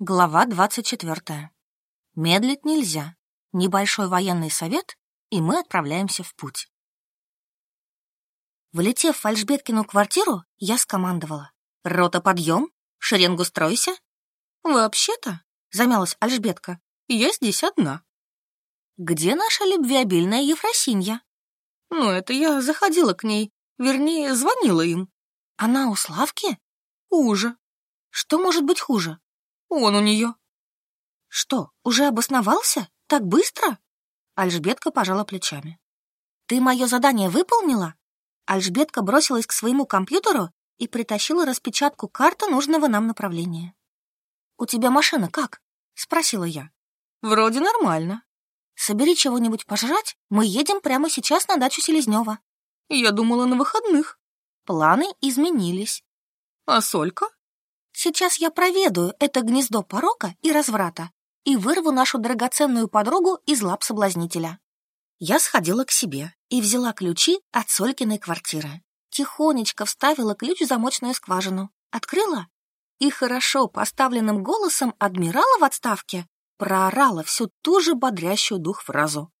Глава 24. Медлить нельзя. Небольшой военный совет, и мы отправляемся в путь. Влетев в Альжбеткину квартиру, я скомандовала. «Рота, подъем! Шеренгу стройся!» «Вообще-то», — замялась Альжбетка, — «я здесь одна». «Где наша любвеобильная Ефросинья?» «Ну, это я заходила к ней, вернее, звонила им». «Она у Славки?» «Хуже». «Что может быть хуже?» Он у нее. Что, уже обосновался? Так быстро? Альжбетка пожала плечами. Ты мое задание выполнила? Альжбетка бросилась к своему компьютеру и притащила распечатку карты нужного нам направления. «У тебя машина как?» — спросила я. «Вроде нормально. Собери чего-нибудь пожрать, мы едем прямо сейчас на дачу Селезнева». «Я думала на выходных». Планы изменились. «А Солька?» Сейчас я проведу это гнездо порока и разврата и вырву нашу драгоценную подругу из лап соблазнителя. Я сходила к себе и взяла ключи от Солькиной квартиры. Тихонечко вставила ключ в замочную скважину, открыла и хорошо поставленным голосом адмирала в отставке проорала всю ту же бодрящую дух фразу.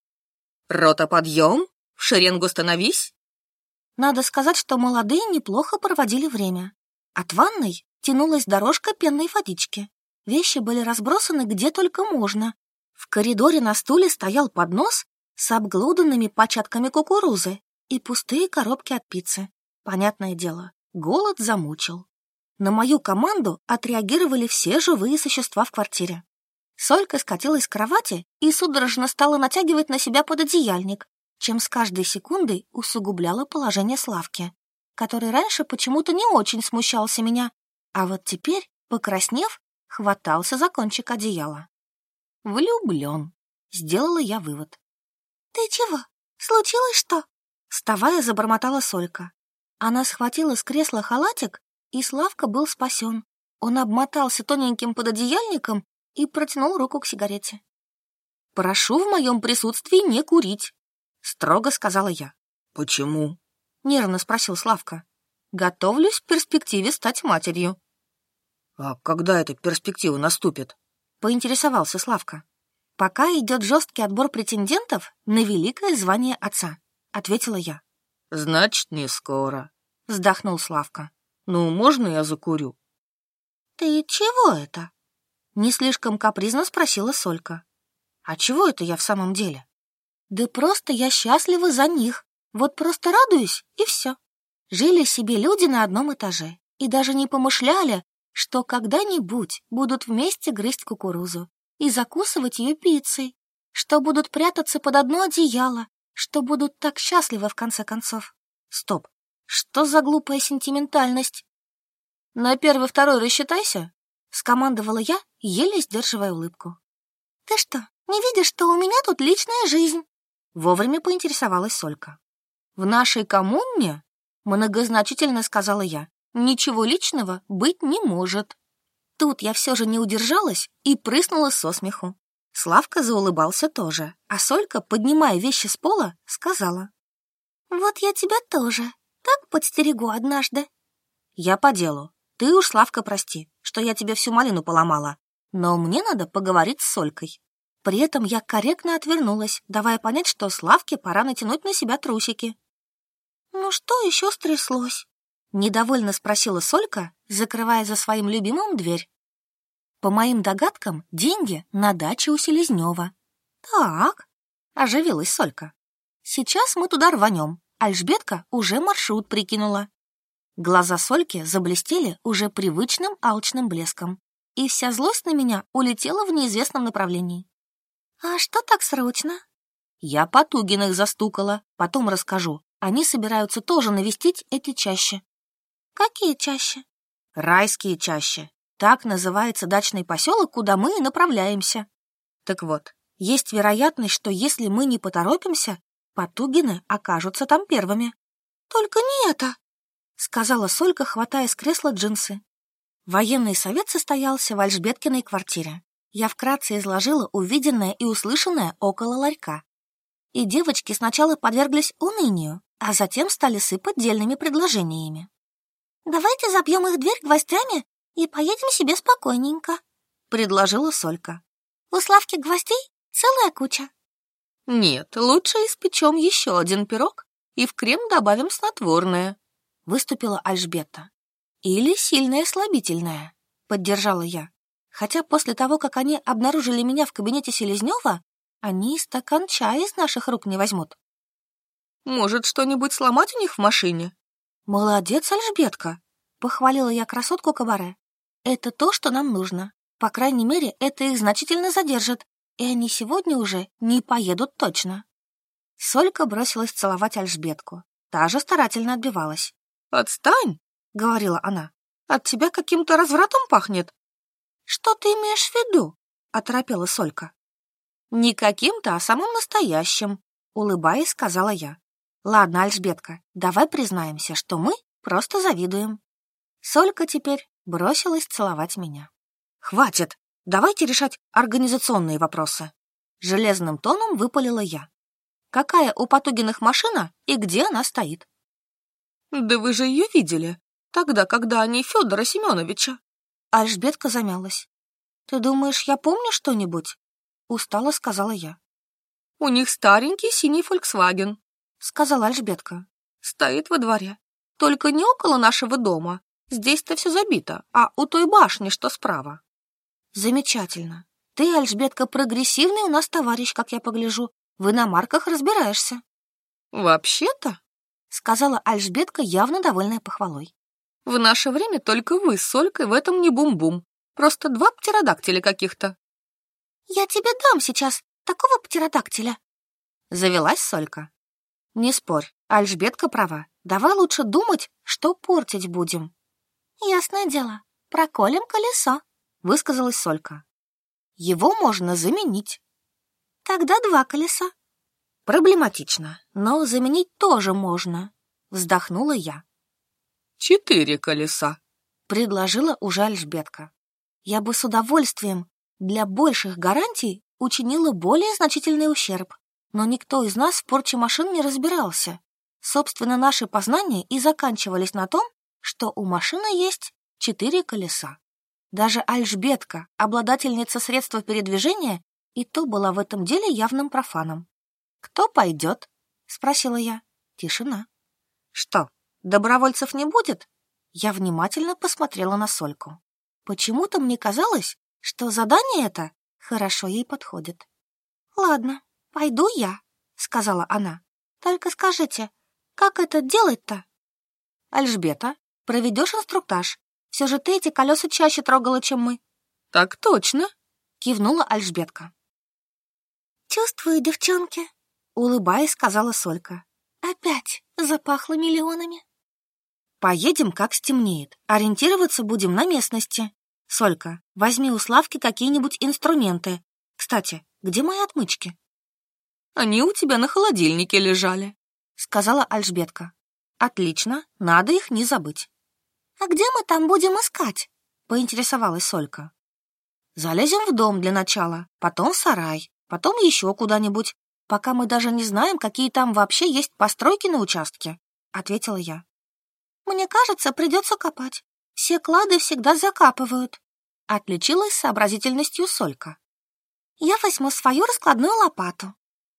«Рота, подъем! В шеренгу становись!» Надо сказать, что молодые неплохо проводили время. От ванной тянулась дорожка пенной водички. Вещи были разбросаны где только можно. В коридоре на стуле стоял поднос с обглоданными початками кукурузы и пустые коробки от пиццы. Понятное дело, голод замучил. На мою команду отреагировали все живые существа в квартире. Солька скатилась с кровати и судорожно стала натягивать на себя пододеяльник, чем с каждой секундой усугубляла положение Славки, который раньше почему-то не очень смущался меня, а вот теперь, покраснев, хватался за кончик одеяла. «Влюблен», — сделала я вывод. «Ты чего? Случилось что?» Вставая, забормотала Солька. Она схватила с кресла халатик, и Славка был спасен. Он обмотался тоненьким пододеяльником и протянул руку к сигарете. «Прошу в моем присутствии не курить», — строго сказала я. «Почему?» — нервно спросил Славка. Готовлюсь в перспективе стать матерью. А когда эта перспектива наступит? Поинтересовался Славка. Пока идет жесткий отбор претендентов на великое звание отца, ответила я. Значит, не скоро, вздохнул Славка. Ну, можно я закурю? Ты чего это? Не слишком капризно спросила Солька. А чего это я в самом деле? Да просто я счастлива за них. Вот просто радуюсь, и все. Жили себе люди на одном этаже и даже не помышляли, что когда-нибудь будут вместе грызть кукурузу и закусывать ее пиццей, что будут прятаться под одно одеяло, что будут так счастливы в конце концов. Стоп, что за глупая сентиментальность? На первый-второй рассчитайся, скомандовала я, еле сдерживая улыбку. Ты что, не видишь, что у меня тут личная жизнь? Вовремя поинтересовалась Солька. В нашей коммуне Многозначительно сказала я. Ничего личного быть не может. Тут я все же не удержалась и прыснула со смеху. Славка заулыбался тоже, а Солька, поднимая вещи с пола, сказала. «Вот я тебя тоже так подстерегу однажды». «Я по делу. Ты уж, Славка, прости, что я тебе всю малину поломала. Но мне надо поговорить с Солькой». При этом я корректно отвернулась, давая понять, что Славке пора натянуть на себя трусики. «Ну что еще стряслось?» — недовольно спросила Солька, закрывая за своим любимым дверь. «По моим догадкам, деньги на даче у Селезнева». «Так», — оживилась Солька. «Сейчас мы туда рванем. Альжбетка уже маршрут прикинула». Глаза Сольки заблестели уже привычным алчным блеском, и вся злость на меня улетела в неизвестном направлении. «А что так срочно?» Я по Тугиных застукала, потом расскажу. Они собираются тоже навестить эти чащи. Какие чащи? Райские чащи. Так называется дачный поселок, куда мы и направляемся. Так вот, есть вероятность, что если мы не поторопимся, Потугины окажутся там первыми. Только не это, сказала Солька, хватая с кресла джинсы. Военный совет состоялся в Альжбеткиной квартире. Я вкратце изложила увиденное и услышанное около ларька. И девочки сначала подверглись унынию, а затем стали сыпать дельными предложениями. «Давайте забьем их дверь гвоздями и поедем себе спокойненько», — предложила Солька. «У Славки гвоздей целая куча». «Нет, лучше испечем еще один пирог и в крем добавим снотворное», — выступила Альжбета. «Или сильное слабительное», — поддержала я. Хотя после того, как они обнаружили меня в кабинете Селезнева, они стакан чая из наших рук не возьмут. «Может, что-нибудь сломать у них в машине?» «Молодец, Альжбетка!» — похвалила я красотку кабаре. «Это то, что нам нужно. По крайней мере, это их значительно задержит, и они сегодня уже не поедут точно». Солька бросилась целовать Альжбетку. Та же старательно отбивалась. «Отстань!» — говорила она. «От тебя каким-то развратом пахнет». «Что ты имеешь в виду?» — оторопела Солька. «Не каким-то, а самым настоящим», — улыбаясь, сказала я. «Ладно, Альжбетка, давай признаемся, что мы просто завидуем». Солька теперь бросилась целовать меня. «Хватит! Давайте решать организационные вопросы!» Железным тоном выпалила я. «Какая у Потугиных машина и где она стоит?» «Да вы же ее видели, тогда, когда они Федора Семеновича!» Альжбетка замялась. «Ты думаешь, я помню что-нибудь?» Устало сказала я. «У них старенький синий Фольксваген», — сказала Альжбетка. «Стоит во дворе. Только не около нашего дома, Здесь-то все забито, а у той башни, что справа. Замечательно. Ты, Альжбетка, прогрессивный у нас товарищ, как я погляжу. В иномарках разбираешься. Вообще-то, сказала Альжбетка, явно довольная похвалой. В наше время только вы с Солькой в этом не бум-бум. Просто два птеродактиля каких-то. Я тебе дам сейчас такого птеродактиля. Завелась Солька. Не спорь, Альжбетка права. Давай лучше думать, что портить будем. «Ясное дело, проколем колесо», — высказалась Солька. «Его можно заменить». «Тогда два колеса». «Проблематично, но заменить тоже можно», — вздохнула я. «Четыре колеса», — предложила уже Альжбетка. «Я бы с удовольствием для больших гарантий учинила более значительный ущерб, но никто из нас в порче машин не разбирался. Собственно, наши познания и заканчивались на том, что у машины есть четыре колеса. Даже Альжбетка, обладательница средства передвижения, и то была в этом деле явным профаном. «Кто пойдет?» — спросила я. Тишина. «Что, добровольцев не будет?» Я внимательно посмотрела на Сольку. Почему-то мне казалось, что задание это хорошо ей подходит. «Ладно, пойду я», — сказала она. «Только скажите, как это делать-то?» Альжбета Проведешь инструктаж. Все же ты эти колеса чаще трогала, чем мы. Так точно, кивнула Альжбетка. Чувствую, девчонки, улыбаясь, сказала Солька. Опять запахло миллионами. Поедем, как стемнеет. Ориентироваться будем на местности. Солька, возьми у Славки какие-нибудь инструменты. Кстати, где мои отмычки? Они у тебя на холодильнике лежали, сказала Альжбетка. Отлично, надо их не забыть. «А где мы там будем искать?» — поинтересовалась Солька. «Залезем в дом для начала, потом в сарай, потом еще куда-нибудь, пока мы даже не знаем, какие там вообще есть постройки на участке», — ответила я. «Мне кажется, придется копать. Все клады всегда закапывают», — отличилась сообразительностью Солька. «Я возьму свою раскладную лопату».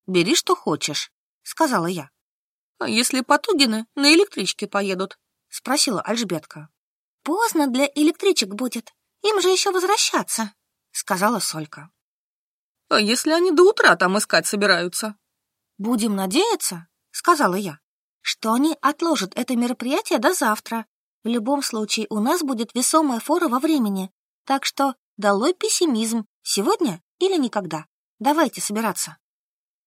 «Бери, что хочешь», — сказала я. «А если Потугины на электричке поедут?» — спросила Альжбетка. «Поздно для электричек будет. Им же еще возвращаться», — сказала Солька. «А если они до утра там искать собираются?» «Будем надеяться», — сказала я, «что они отложат это мероприятие до завтра. В любом случае у нас будет весомая фора во времени, так что долой пессимизм, сегодня или никогда. Давайте собираться».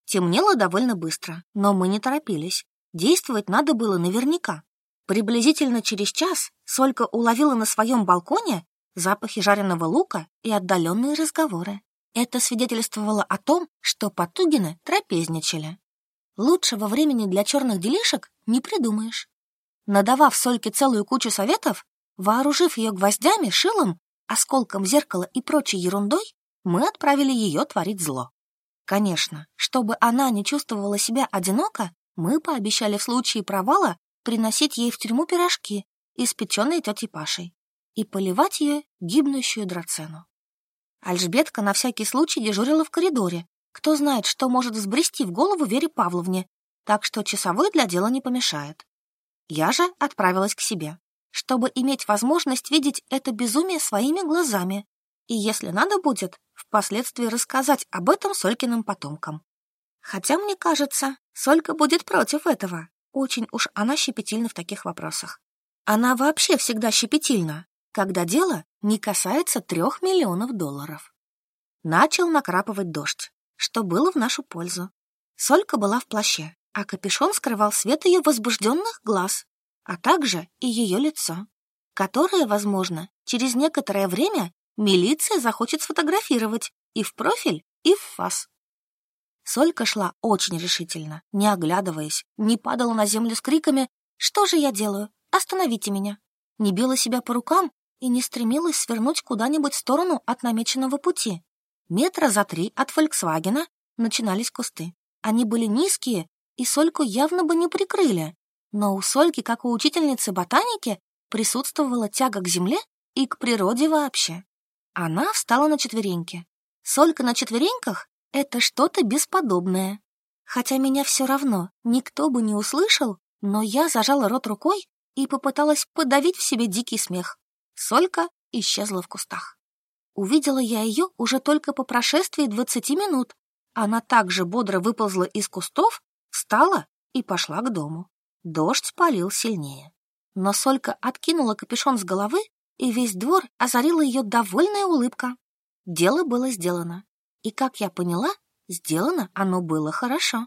Темнело довольно быстро, но мы не торопились. Действовать надо было наверняка. Приблизительно через час Солька уловила на своем балконе запахи жареного лука и отдаленные разговоры. Это свидетельствовало о том, что Потугины трапезничали. Лучшего времени для черных делишек не придумаешь. Надавав Сольке целую кучу советов, вооружив ее гвоздями, шилом, осколком зеркала и прочей ерундой, мы отправили ее творить зло. Конечно, чтобы она не чувствовала себя одиноко, мы пообещали в случае провала приносить ей в тюрьму пирожки, испеченные тетей Пашей, и поливать ее гибнущую драцену. Альжбетка на всякий случай дежурила в коридоре. Кто знает, что может взбрести в голову Вере Павловне, так что часовой для дела не помешает. Я же отправилась к себе, чтобы иметь возможность видеть это безумие своими глазами и, если надо будет, впоследствии рассказать об этом Солькиным потомкам. Хотя, мне кажется, Солька будет против этого. Очень уж она щепетильна в таких вопросах. Она вообще всегда щепетильна, когда дело не касается трех миллионов долларов. Начал накрапывать дождь, что было в нашу пользу. Солька была в плаще, а капюшон скрывал свет ее возбужденных глаз, а также и ее лицо, которое, возможно, через некоторое время милиция захочет сфотографировать и в профиль, и в фас. Солька шла очень решительно, не оглядываясь, не падала на землю с криками «Что же я делаю? Остановите меня!» Не била себя по рукам и не стремилась свернуть куда-нибудь в сторону от намеченного пути. Метра за три от «Фольксвагена» начинались кусты. Они были низкие, и Сольку явно бы не прикрыли. Но у Сольки, как у учительницы ботаники, присутствовала тяга к земле и к природе вообще. Она встала на четвереньки. Солька на четвереньках — это что-то бесподобное. Хотя меня все равно никто бы не услышал, но я зажала рот рукой и попыталась подавить в себе дикий смех. Солька исчезла в кустах. Увидела я ее уже только по прошествии двадцати минут. Она также бодро выползла из кустов, встала и пошла к дому. Дождь полил сильнее. Но Солька откинула капюшон с головы и весь двор озарила ее довольная улыбка. Дело было сделано. И, как я поняла, сделано оно было хорошо.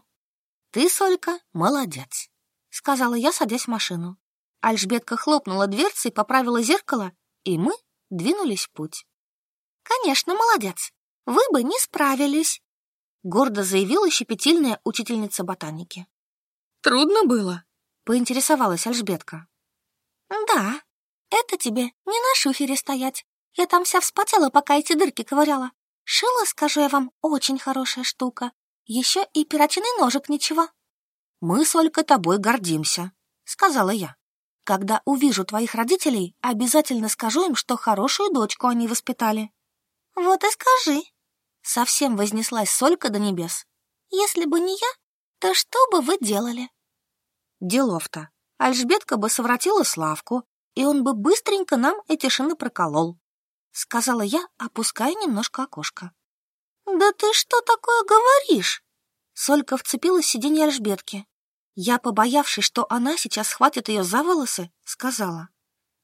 «Ты, Солька, молодец», — сказала я, садясь в машину. Альжбетка хлопнула дверцей, поправила зеркало, и мы двинулись в путь. «Конечно, молодец. Вы бы не справились», — гордо заявила щепетильная учительница ботаники. «Трудно было?» — поинтересовалась Альжбетка. «Да», это тебе не на шухере стоять. Я там вся вспотела, пока эти дырки ковыряла. Шила, скажу я вам, очень хорошая штука. Еще и перочинный ножик ничего. Мы с тобой гордимся, сказала я. Когда увижу твоих родителей, обязательно скажу им, что хорошую дочку они воспитали. Вот и скажи. Совсем вознеслась Солька до небес. Если бы не я, то что бы вы делали? Делов-то. Альжбетка бы совратила Славку, и он бы быстренько нам эти шины проколол», — сказала я, опуская немножко окошко. «Да ты что такое говоришь?» Солька вцепилась в сиденье Альжбетки. Я, побоявшись, что она сейчас схватит ее за волосы, сказала.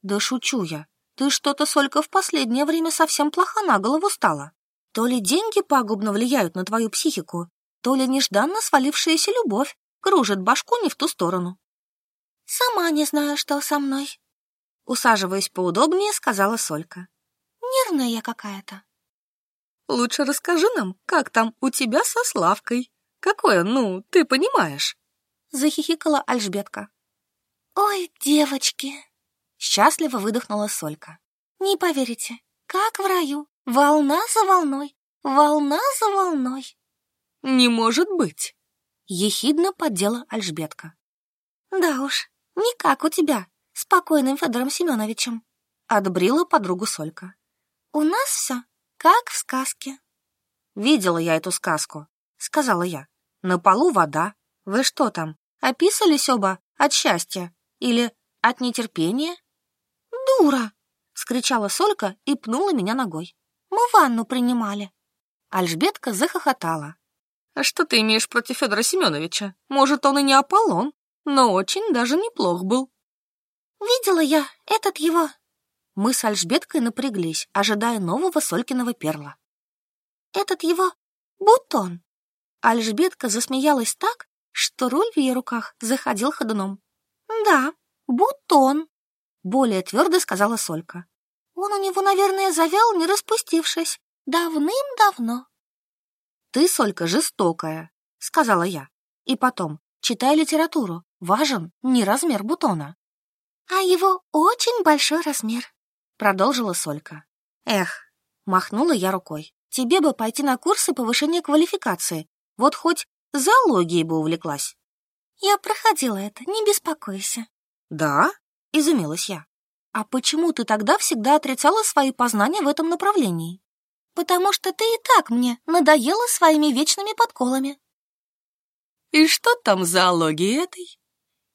«Да шучу я. Ты что-то, Солька, в последнее время совсем плохо на голову стала. То ли деньги пагубно влияют на твою психику, то ли нежданно свалившаяся любовь кружит башку не в ту сторону». «Сама не знаю, что со мной», Усаживаясь поудобнее, сказала Солька. Нервная я какая-то. Лучше расскажи нам, как там у тебя со Славкой. Какое, ну, ты понимаешь? Захихикала Альжбетка. Ой, девочки. Счастливо выдохнула Солька. Не поверите, как в раю. Волна за волной, волна за волной. Не может быть. Ехидно поддела Альжбетка. Да уж, не как у тебя, спокойным Федором Семеновичем», — отбрила подругу Солька. «У нас все как в сказке». «Видела я эту сказку», — сказала я. «На полу вода. Вы что там, описались оба от счастья или от нетерпения?» «Дура!» — скричала Солька и пнула меня ногой. «Мы ванну принимали». Альжбетка захохотала. «А что ты имеешь против Федора Семеновича? Может, он и не Аполлон, но очень даже неплох был». Видела я этот его...» Мы с Альжбеткой напряглись, ожидая нового Солькиного перла. «Этот его бутон!» Альжбетка засмеялась так, что руль в ее руках заходил ходуном. «Да, бутон!» Более твердо сказала Солька. «Он у него, наверное, завял, не распустившись. Давным-давно». «Ты, Солька, жестокая», — сказала я. «И потом, читай литературу. Важен не размер бутона, «А его очень большой размер», — продолжила Солька. «Эх», — махнула я рукой, «тебе бы пойти на курсы повышения квалификации. Вот хоть зоологией бы увлеклась». «Я проходила это, не беспокойся». «Да?» — изумилась я. «А почему ты тогда всегда отрицала свои познания в этом направлении?» потому что ты и так мне надоела своими вечными подколами. «И что там зоологии этой?»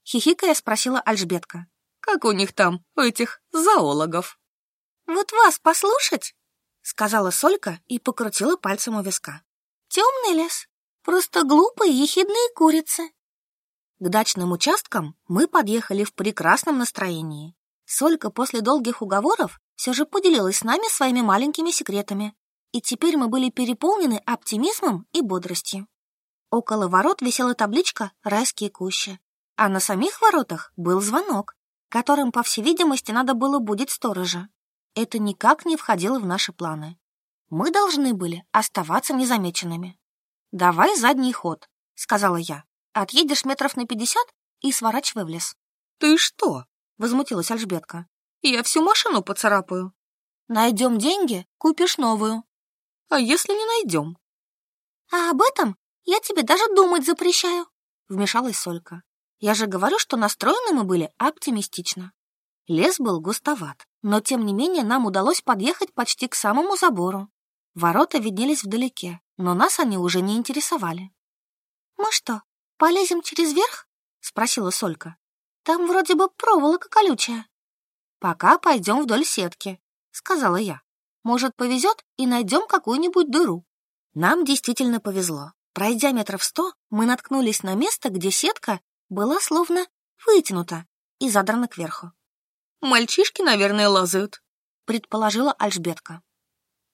Хихикая спросила Альжбетка. «Как у них там, у этих зоологов?» «Вот вас послушать?» Сказала Солька и покрутила пальцем у виска. «Темный лес. Просто глупые ехидные курицы». К дачным участкам мы подъехали в прекрасном настроении. Солька после долгих уговоров все же поделилась с нами своими маленькими секретами, и теперь мы были переполнены оптимизмом и бодростью. Около ворот висела табличка «Райские кущи», а на самих воротах был звонок, которым, по всей видимости, надо было будить сторожа. Это никак не входило в наши планы. Мы должны были оставаться незамеченными. «Давай задний ход», — сказала я. «Отъедешь метров на пятьдесят и сворачивай в лес». «Ты что?» — возмутилась Альжбетка. «Я всю машину поцарапаю». «Найдем деньги, купишь новую». «А если не найдем?» «А об этом я тебе даже думать запрещаю», — вмешалась Солька. «Я же говорю, что настроены мы были оптимистично». Лес был густоват, но тем не менее нам удалось подъехать почти к самому забору. Ворота виднелись вдалеке, но нас они уже не интересовали. «Мы что, полезем через верх?» — спросила Солька. «Там вроде бы проволока колючая». «Пока пойдем вдоль сетки», — сказала я. «Может, повезет и найдем какую-нибудь дыру». Нам действительно повезло. Пройдя метров сто, мы наткнулись на место, где сетка была словно вытянута и задрана кверху. «Мальчишки, наверное, лазают», — предположила Альжбетка.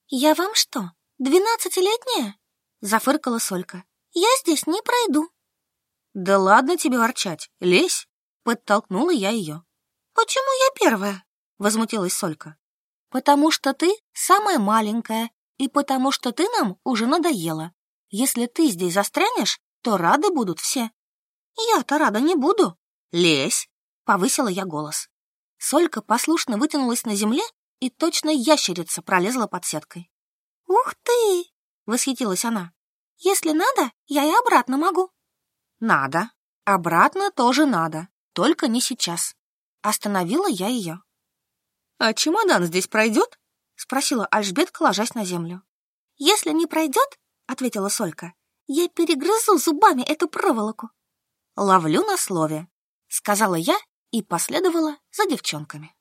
«Я вам что, двенадцатилетняя?» — зафыркала Солька. «Я здесь не пройду». «Да ладно тебе ворчать, лезь!» — подтолкнула я ее. «Почему я первая?» — возмутилась Солька. «Потому что ты самая маленькая, и потому что ты нам уже надоела. Если ты здесь застрянешь, то рады будут все. Я-то рада не буду. Лезь, повысила я голос. Солька послушно вытянулась на земле и точно ящерица пролезла под сеткой. «Ух ты!» — восхитилась она. «Если надо, я и обратно могу». «Надо. Обратно тоже надо. Только не сейчас». Остановила я ее. «А чемодан здесь пройдет?» — спросила Альжбетка, ложась на землю. «Если не пройдет, — ответила Солька. «Я перегрызу зубами эту проволоку». «Ловлю на слове», — сказала я и последовала за девчонками.